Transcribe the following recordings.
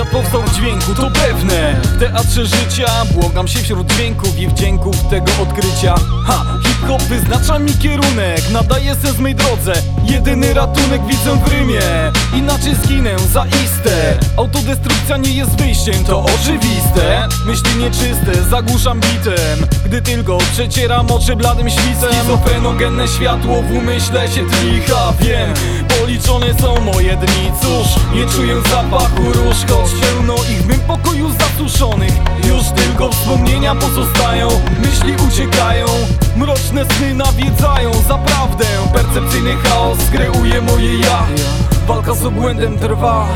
powstał w dźwięku, to pewne. W teatrze życia błogam się wśród dźwięków i wdzięków tego odkrycia. Ha, hip-hop wyznacza mi kierunek, nadaje sens mej drodze. Jedyny ratunek widzę w rymie, inaczej zginę zaiste Autodestrukcja nie jest wyjściem, to oczywiste. Myśli nieczyste, zagłuszam bitem. Gdy tylko przecieram oczy bladym świcem Schizofrenogenne światło w umyśle się tlicha Wiem, policzone są moje dni. Cóż, nie czuję zapachu róż Choć pełno ich w mym pokoju zasuszonych. Już tylko wspomnienia pozostają Myśli uciekają. Mroczne sny nawiedzają Zaprawdę. Percepcyjny chaos kreuje moje ja. Walka z obłędem trwa.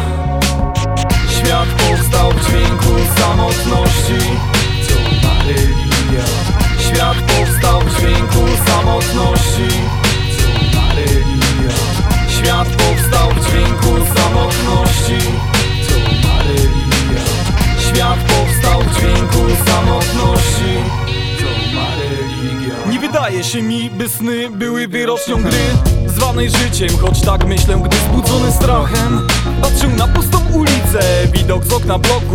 Świat powstał w dźwięku samotności. Religia Świat powstał w dźwięku samotności. Religia Świat powstał w dźwięku samotności. To ma religia Świat powstał w dźwięku samotności. To ma religia Nie wydaje się mi, by sny były wyrocznią gry Zwanej życiem, choć tak myślę, gdy zbudzony strachem Patrzę na pustą ulicę, widok z okna bloku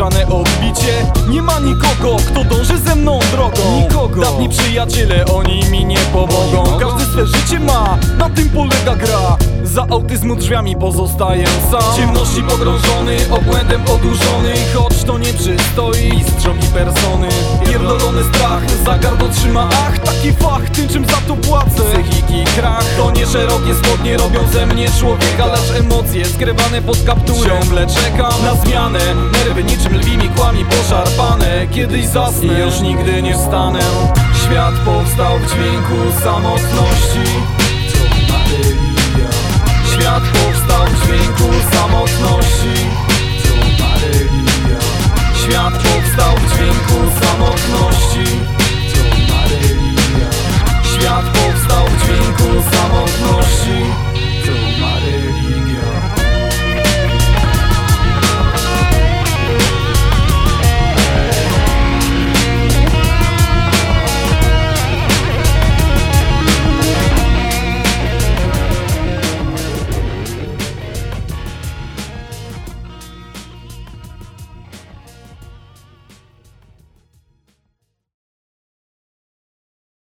Odbicie. Nie ma nikogo, kto dąży ze mną drogą. Nikogo. Dawni przyjaciele, oni mi nie pomogą. Każdy swe życie ma, na tym polega gra. Za autyzmu drzwiami pozostaję sam. W ciemności pogrążony, obłędem odurzony. Choć to nie przystoi mistrzom i persony. Pierdolony strach, za gardło trzyma ach Taki fach, tym czym za to płacę. Psychiki krach, to nie szerokie spodnie robią ze mnie człowieka Lecz emocje skrywane pod kapturem Ciągle czekam na zmianę Nerwy niczym lwimi kłami poszarpane. Kiedyś zasnę, już nigdy nie wstanę. Świat powstał w dźwięku samotności. Świat powstał w dźwięku